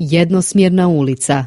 jednosmjerna ulica.